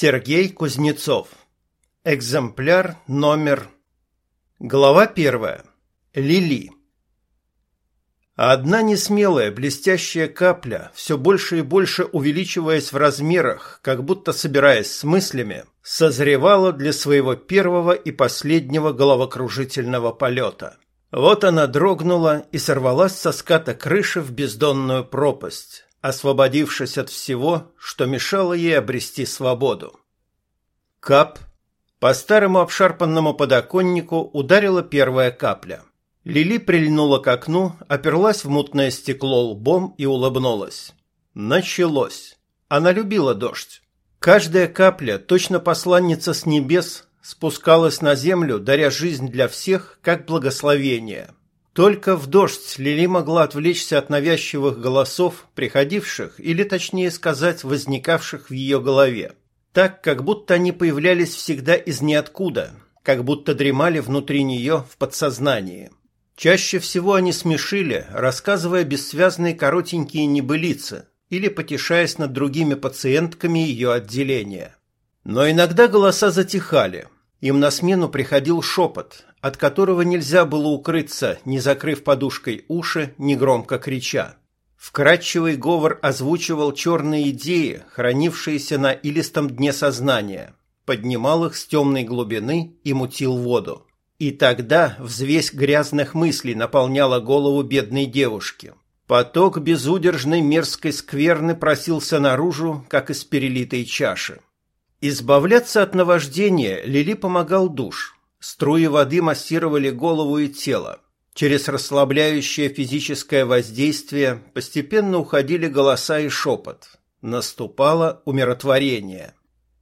Сергей Кузнецов. Экземпляр номер... Глава первая. Лили. Одна несмелая блестящая капля, все больше и больше увеличиваясь в размерах, как будто собираясь с мыслями, созревала для своего первого и последнего головокружительного полета. Вот она дрогнула и сорвалась со ската крыши в бездонную пропасть, освободившись от всего, что мешало ей обрести свободу. Кап. По старому обшарпанному подоконнику ударила первая капля. Лили прильнула к окну, оперлась в мутное стекло лбом и улыбнулась. Началось. Она любила дождь. Каждая капля, точно посланница с небес, спускалась на землю, даря жизнь для всех, как благословение – только в дождь Лили могла отвлечься от навязчивых голосов, приходивших, или точнее сказать, возникавших в ее голове. Так, как будто они появлялись всегда из ниоткуда, как будто дремали внутри нее в подсознании. Чаще всего они смешили, рассказывая бессвязные коротенькие небылицы или потешаясь над другими пациентками ее отделения. Но иногда голоса затихали. Им на смену приходил шепот, от которого нельзя было укрыться, не закрыв подушкой уши, не громко крича. Вкрадчивый говор озвучивал черные идеи, хранившиеся на илистом дне сознания, поднимал их с темной глубины и мутил воду. И тогда взвесь грязных мыслей наполняла голову бедной девушки. Поток безудержной мерзкой скверны просился наружу, как из перелитой чаши. Избавляться от наваждения Лили помогал душ – Струи воды массировали голову и тело. Через расслабляющее физическое воздействие постепенно уходили голоса и шепот. Наступало умиротворение.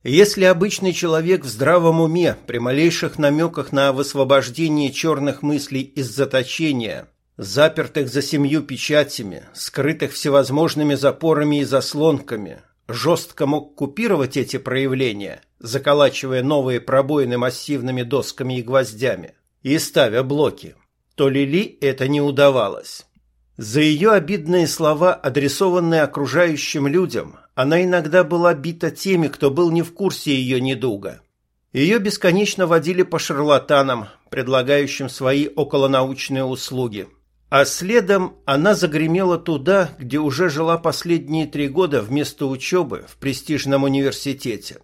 Если обычный человек в здравом уме при малейших намеках на высвобождение черных мыслей из заточения, запертых за семью печатями, скрытых всевозможными запорами и заслонками, жестко мог купировать эти проявления, заколачивая новые пробоины массивными досками и гвоздями, и ставя блоки, то Лили это не удавалось. За ее обидные слова, адресованные окружающим людям, она иногда была бита теми, кто был не в курсе ее недуга. Ее бесконечно водили по шарлатанам, предлагающим свои околонаучные услуги – а следом она загремела туда, где уже жила последние три года вместо учебы в престижном университете.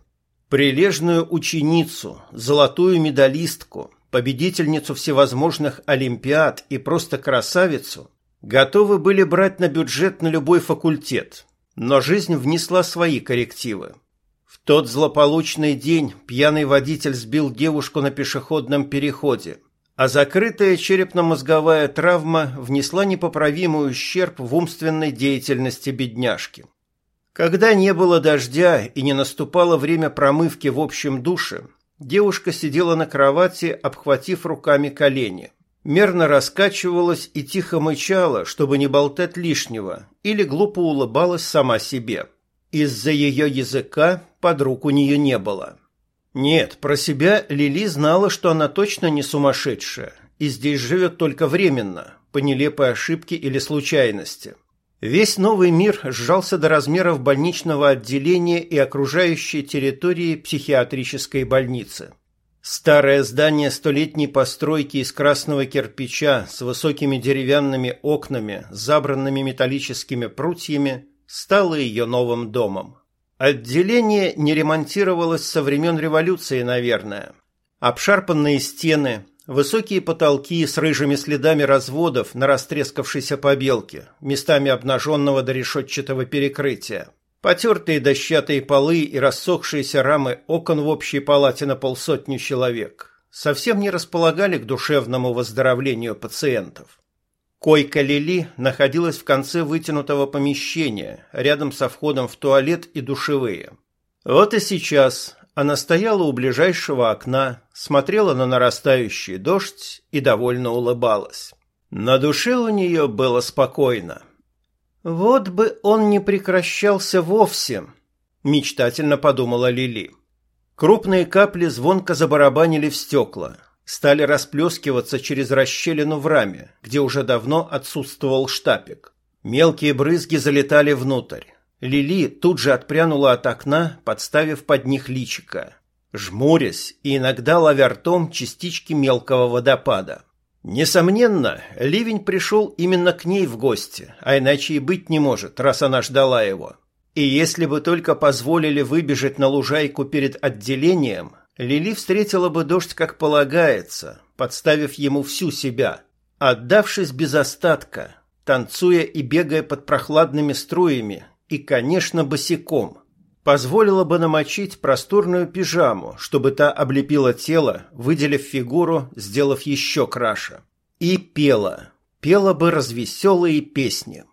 Прилежную ученицу, золотую медалистку, победительницу всевозможных олимпиад и просто красавицу готовы были брать на бюджет на любой факультет, но жизнь внесла свои коррективы. В тот злополучный день пьяный водитель сбил девушку на пешеходном переходе – а закрытая черепно-мозговая травма внесла непоправимый ущерб в умственной деятельности бедняжки. Когда не было дождя и не наступало время промывки в общем душе, девушка сидела на кровати, обхватив руками колени. Мерно раскачивалась и тихо мычала, чтобы не болтать лишнего, или глупо улыбалась сама себе. Из-за ее языка подруг у нее не было. Нет, про себя Лили знала, что она точно не сумасшедшая и здесь живет только временно, по нелепой ошибке или случайности. Весь новый мир сжался до размеров больничного отделения и окружающей территории психиатрической больницы. Старое здание столетней постройки из красного кирпича с высокими деревянными окнами, забранными металлическими прутьями, стало ее новым домом. Отделение не ремонтировалось со времен революции, наверное. Обшарпанные стены, высокие потолки с рыжими следами разводов на растрескавшейся побелке, местами обнаженного до решетчатого перекрытия, потертые дощатые полы и рассохшиеся рамы окон в общей палате на полсотни человек совсем не располагали к душевному выздоровлению пациентов. Койка Лили находилась в конце вытянутого помещения, рядом со входом в туалет и душевые. Вот и сейчас она стояла у ближайшего окна, смотрела на нарастающий дождь и довольно улыбалась. На душе у нее было спокойно. «Вот бы он не прекращался вовсе», – мечтательно подумала Лили. Крупные капли звонко забарабанили в стекла – стали расплескиваться через расщелину в раме, где уже давно отсутствовал штапик. Мелкие брызги залетали внутрь. Лили тут же отпрянула от окна, подставив под них личика, жмурясь и иногда ловя ртом частички мелкого водопада. Несомненно, ливень пришел именно к ней в гости, а иначе и быть не может, раз она ждала его. И если бы только позволили выбежать на лужайку перед отделением, Лили встретила бы дождь как полагается, подставив ему всю себя, отдавшись без остатка, танцуя и бегая под прохладными струями, и, конечно, босиком. Позволила бы намочить просторную пижаму, чтобы та облепила тело, выделив фигуру, сделав еще краше. И пела. Пела бы развеселые песни.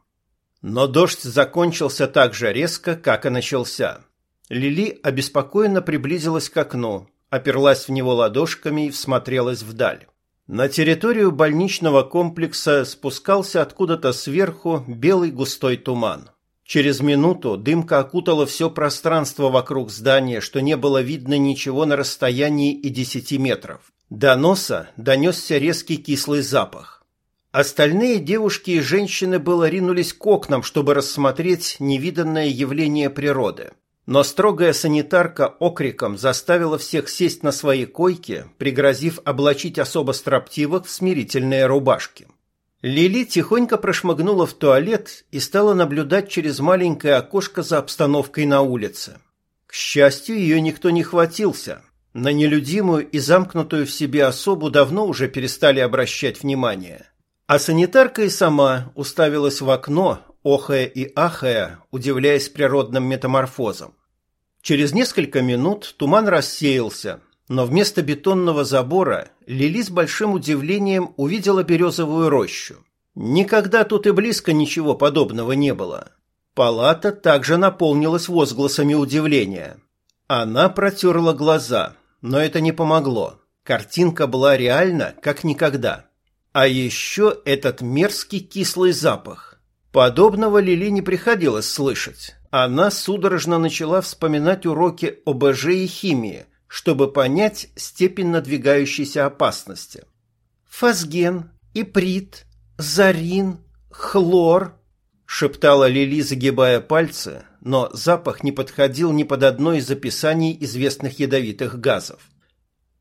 Но дождь закончился так же резко, как и начался. Лили обеспокоенно приблизилась к окну, оперлась в него ладошками и всмотрелась вдаль. На территорию больничного комплекса спускался откуда-то сверху белый густой туман. Через минуту дымка окутала все пространство вокруг здания, что не было видно ничего на расстоянии и десяти метров. До носа донесся резкий кислый запах. Остальные девушки и женщины было ринулись к окнам, чтобы рассмотреть невиданное явление природы. Но строгая санитарка окриком заставила всех сесть на свои койки, пригрозив облачить особо строптивых в смирительные рубашки. Лили тихонько прошмыгнула в туалет и стала наблюдать через маленькое окошко за обстановкой на улице. К счастью, ее никто не хватился. На нелюдимую и замкнутую в себе особу давно уже перестали обращать внимание. А санитарка и сама уставилась в окно, охая и ахая, удивляясь природным метаморфозам. Через несколько минут туман рассеялся, но вместо бетонного забора Лили с большим удивлением увидела березовую рощу. Никогда тут и близко ничего подобного не было. Палата также наполнилась возгласами удивления. Она протерла глаза, но это не помогло. Картинка была реальна, как никогда. А еще этот мерзкий кислый запах. Подобного Лили не приходилось слышать. Она судорожно начала вспоминать уроки ОБЖ и химии, чтобы понять степень надвигающейся опасности. «Фазген, иприт, зарин, хлор», — шептала Лили, загибая пальцы, но запах не подходил ни под одно из описаний известных ядовитых газов.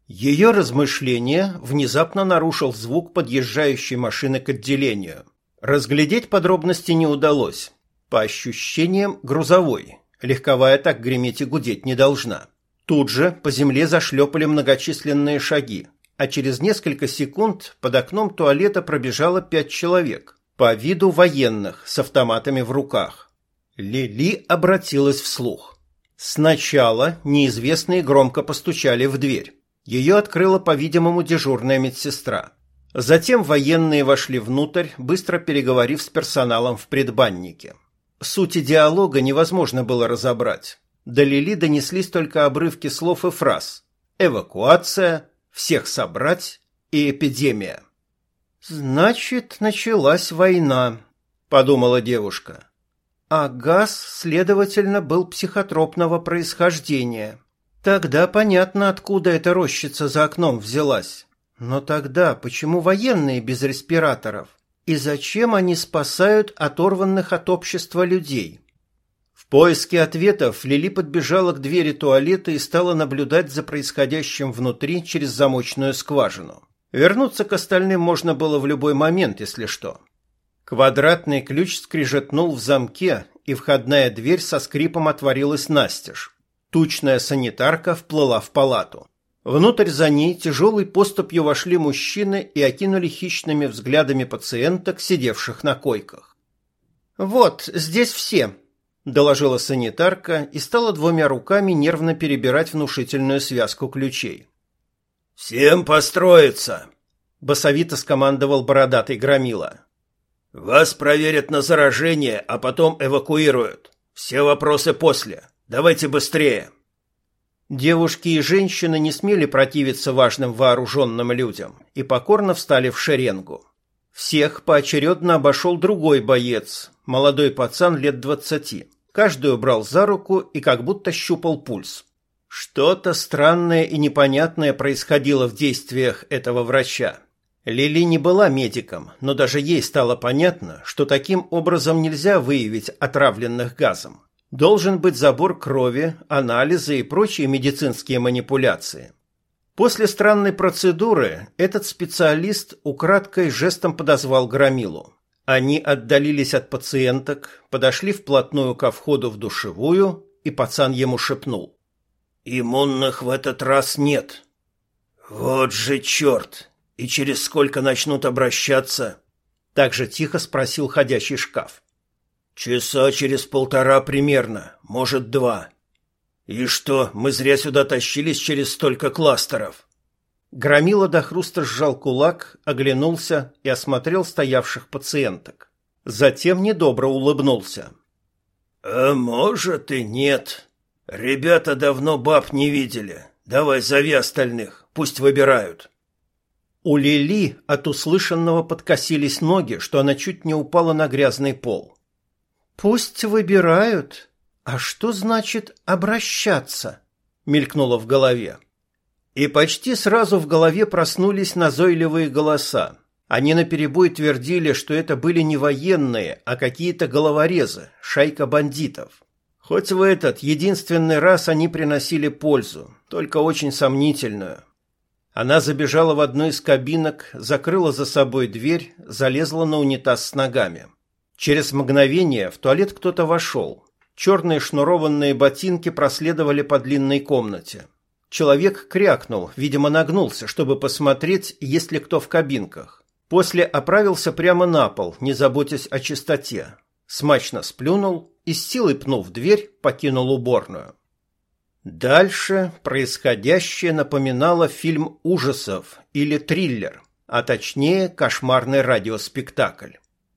Ее размышления внезапно нарушил звук подъезжающей машины к отделению. Разглядеть подробности не удалось. По ощущениям, грузовой. Легковая так греметь и гудеть не должна. Тут же по земле зашлепали многочисленные шаги, а через несколько секунд под окном туалета пробежало пять человек, по виду военных, с автоматами в руках. Лили обратилась вслух. Сначала неизвестные громко постучали в дверь. Ее открыла, по-видимому, дежурная медсестра. Затем военные вошли внутрь, быстро переговорив с персоналом в предбаннике. Сути диалога невозможно было разобрать. До Лили донеслись только обрывки слов и фраз. Эвакуация, всех собрать и эпидемия. «Значит, началась война», — подумала девушка. А газ, следовательно, был психотропного происхождения. Тогда понятно, откуда эта рощица за окном взялась. Но тогда почему военные без респираторов? И зачем они спасают оторванных от общества людей? Поиске ответов Лили подбежала к двери туалета и стала наблюдать за происходящим внутри через замочную скважину. Вернуться к остальным можно было в любой момент, если что. Квадратный ключ скрижетнул в замке, и входная дверь со скрипом отворилась настежь. Тучная санитарка вплыла в палату. Внутрь за ней тяжелой поступью вошли мужчины и окинули хищными взглядами пациенток, сидевших на койках. «Вот, здесь все», – доложила санитарка и стала двумя руками нервно перебирать внушительную связку ключей. «Всем построиться!» – басовито скомандовал бородатый громила. «Вас проверят на заражение, а потом эвакуируют. Все вопросы после. Давайте быстрее!» Девушки и женщины не смели противиться важным вооруженным людям и покорно встали в шеренгу. Всех поочередно обошел другой боец, молодой пацан лет двадцати. Каждую брал за руку и как будто щупал пульс. Что-то странное и непонятное происходило в действиях этого врача. Лили не была медиком, но даже ей стало понятно, что таким образом нельзя выявить отравленных газом. Должен быть забор крови, анализы и прочие медицинские манипуляции. После странной процедуры этот специалист украдкой жестом подозвал Громилу. Они отдалились от пациенток, подошли вплотную ко входу в душевую, и пацан ему шепнул. «Иммунных в этот раз нет». «Вот же черт! И через сколько начнут обращаться?» Так же тихо спросил ходящий шкаф. «Часа через полтора примерно, может, два. И что, мы зря сюда тащились через столько кластеров?» Громила до хруста сжал кулак, оглянулся и осмотрел стоявших пациенток. Затем недобро улыбнулся. «А может и нет. Ребята давно баб не видели. Давай зови остальных, пусть выбирают». У Лили от услышанного подкосились ноги, что она чуть не упала на грязный пол. «Пусть выбирают. А что значит «обращаться»?» — мелькнуло в голове. И почти сразу в голове проснулись назойливые голоса. Они наперебой твердили, что это были не военные, а какие-то головорезы, шайка бандитов. Хоть в этот единственный раз они приносили пользу, только очень сомнительную. Она забежала в одну из кабинок, закрыла за собой дверь, залезла на унитаз с ногами. Через мгновение в туалет кто-то вошел. Черные шнурованные ботинки проследовали по длинной комнате. Человек крякнул, видимо, нагнулся, чтобы посмотреть, есть ли кто в кабинках. После оправился прямо на пол, не заботясь о чистоте. Смачно сплюнул и с силой пнув дверь, покинул уборную. Дальше происходящее напоминало фильм ужасов или триллер, а точнее кошмарный радиоспектакль.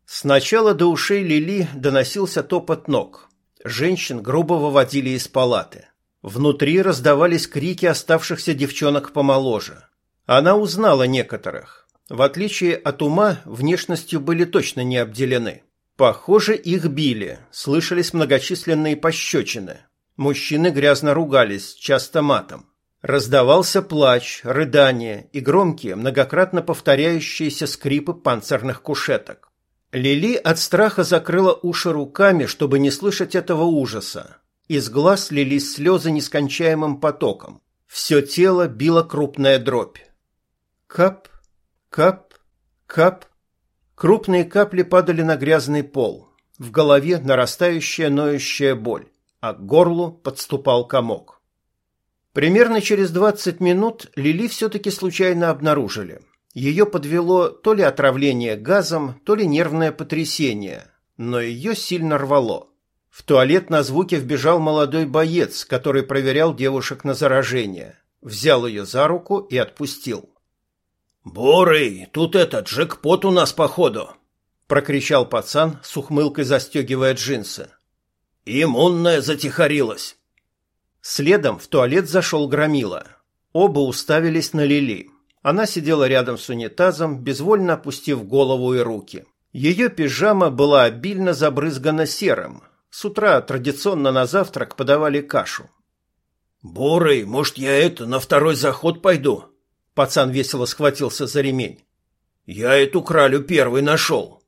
Сначала до ушей Лили доносился топот ног. Женщин грубо выводили из палаты. Внутри раздавались крики оставшихся девчонок помоложе. Она узнала некоторых. В отличие от ума, внешностью были точно не обделены. Похоже, их били, слышались многочисленные пощечины. Мужчины грязно ругались, часто матом. Раздавался плач, рыдание и громкие, многократно повторяющиеся скрипы панцирных кушеток. Лили от страха закрыла уши руками, чтобы не слышать этого ужаса. Из глаз лились слезы нескончаемым потоком. Все тело било крупная дробь. Кап, кап, кап. Крупные капли падали на грязный пол. В голове нарастающая ноющая боль, а к горлу подступал комок. Примерно через двадцать минут Лили все-таки случайно обнаружили – ее подвело то ли отравление газом, то ли нервное потрясение, но ее сильно рвало. В туалет на звуке вбежал молодой боец, который проверял девушек на заражение. Взял ее за руку и отпустил. «Борый, тут этот джекпот у нас, походу!» — прокричал пацан, с ухмылкой застегивая джинсы. «Иммунная затихарилась!» Следом в туалет зашел Громила. Оба уставились на Лили. Она сидела рядом с унитазом, безвольно опустив голову и руки. Ее пижама была обильно забрызгана серым. С утра традиционно на завтрак подавали кашу. «Бурый, может, я это, на второй заход пойду?» Пацан весело схватился за ремень. «Я эту кралю первый нашел».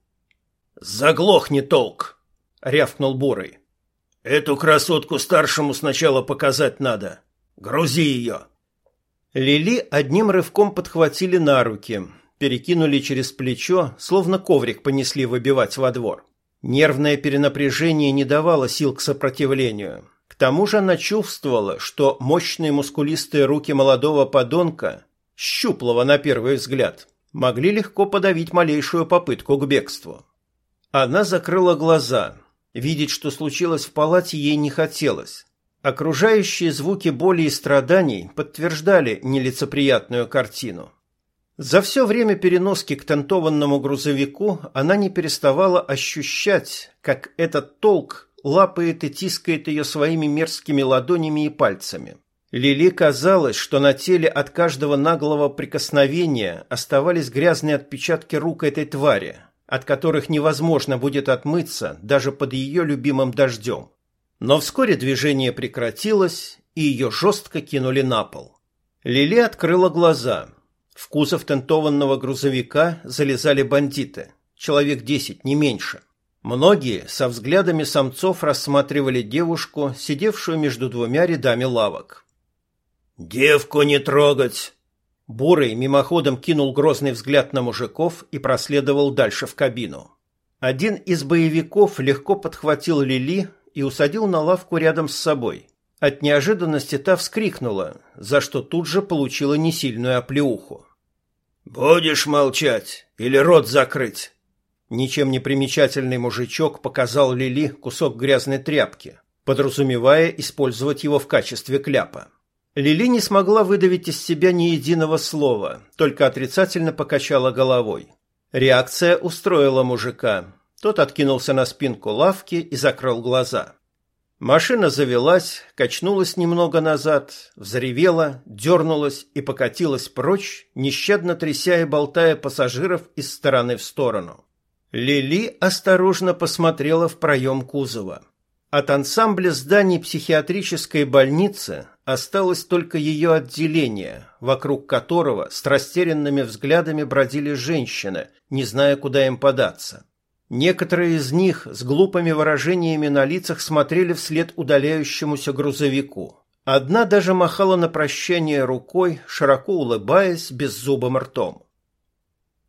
«Заглохни толк!» — рявкнул Бурый. «Эту красотку старшему сначала показать надо. Грузи ее!» Лили одним рывком подхватили на руки, перекинули через плечо, словно коврик понесли выбивать во двор. Нервное перенапряжение не давало сил к сопротивлению. К тому же она чувствовала, что мощные мускулистые руки молодого подонка, щуплого на первый взгляд, могли легко подавить малейшую попытку к бегству. Она закрыла глаза. Видеть, что случилось в палате, ей не хотелось. Окружающие звуки боли и страданий подтверждали нелицеприятную картину. За все время переноски к тентованному грузовику она не переставала ощущать, как этот толк лапает и тискает ее своими мерзкими ладонями и пальцами. Лили казалось, что на теле от каждого наглого прикосновения оставались грязные отпечатки рук этой твари, от которых невозможно будет отмыться даже под ее любимым дождем. Но вскоре движение прекратилось, и ее жестко кинули на пол. Лили открыла глаза. В кузов тентованного грузовика залезали бандиты. Человек десять, не меньше. Многие со взглядами самцов рассматривали девушку, сидевшую между двумя рядами лавок. «Девку не трогать!» Бурый мимоходом кинул грозный взгляд на мужиков и проследовал дальше в кабину. Один из боевиков легко подхватил Лили и усадил на лавку рядом с собой. От неожиданности та вскрикнула, за что тут же получила несильную оплеуху. «Будешь молчать или рот закрыть?» Ничем не примечательный мужичок показал Лили кусок грязной тряпки, подразумевая использовать его в качестве кляпа. Лили не смогла выдавить из себя ни единого слова, только отрицательно покачала головой. Реакция устроила мужика. Тот откинулся на спинку лавки и закрыл глаза. Машина завелась, качнулась немного назад, взревела, дернулась и покатилась прочь, нещадно тряся и болтая пассажиров из стороны в сторону. Лили осторожно посмотрела в проем кузова. От ансамбля зданий психиатрической больницы осталось только ее отделение, вокруг которого с растерянными взглядами бродили женщины, не зная, куда им податься. Некоторые из них с глупыми выражениями на лицах смотрели вслед удаляющемуся грузовику. Одна даже махала на прощание рукой, широко улыбаясь беззубым ртом.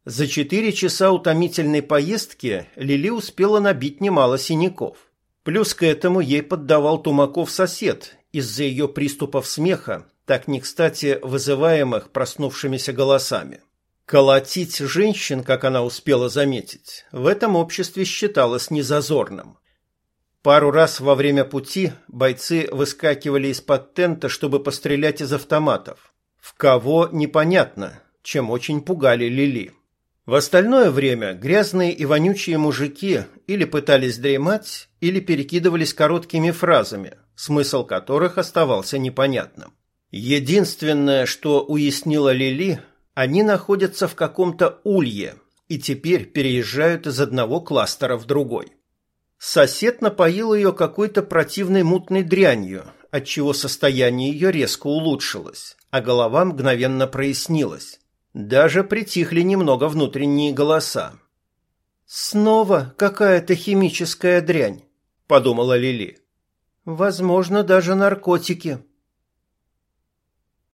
За четыре часа утомительной поездки Лили успела набить немало синяков. Плюс к этому ей поддавал Тумаков сосед из-за ее приступов смеха, так не кстати вызываемых проснувшимися голосами. Колотить женщин, как она успела заметить, в этом обществе считалось незазорным. Пару раз во время пути бойцы выскакивали из-под тента, чтобы пострелять из автоматов. В кого – непонятно, чем очень пугали Лили. В остальное время грязные и вонючие мужики или пытались дремать, или перекидывались короткими фразами, смысл которых оставался непонятным. Единственное, что уяснила Лили, они находятся в каком-то улье и теперь переезжают из одного кластера в другой. Сосед напоил ее какой-то противной мутной дрянью, отчего состояние ее резко улучшилось, а голова мгновенно прояснилась. Даже притихли немного внутренние голоса. «Снова какая-то химическая дрянь», — подумала Лили. «Возможно, даже наркотики».